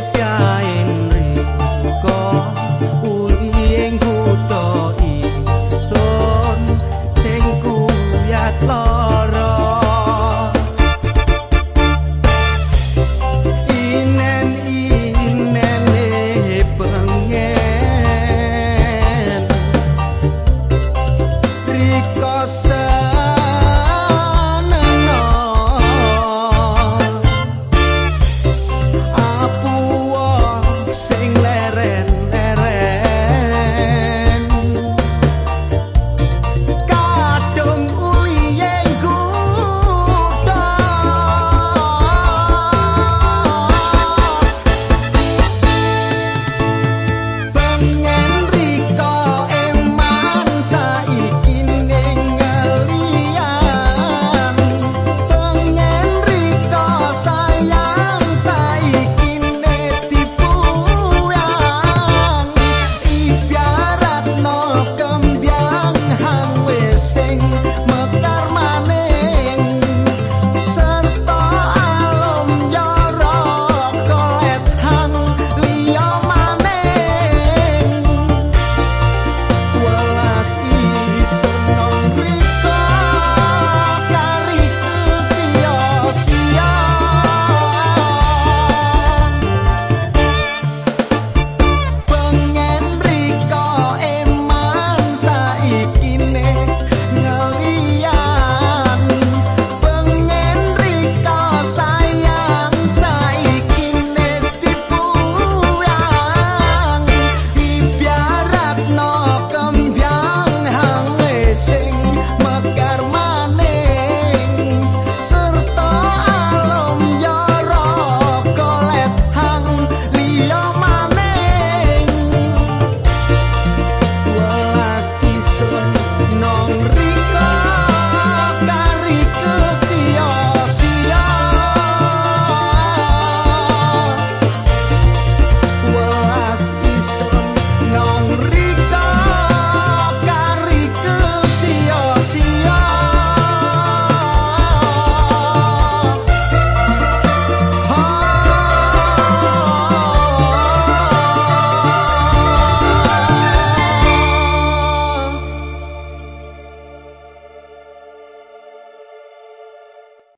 arrepiar.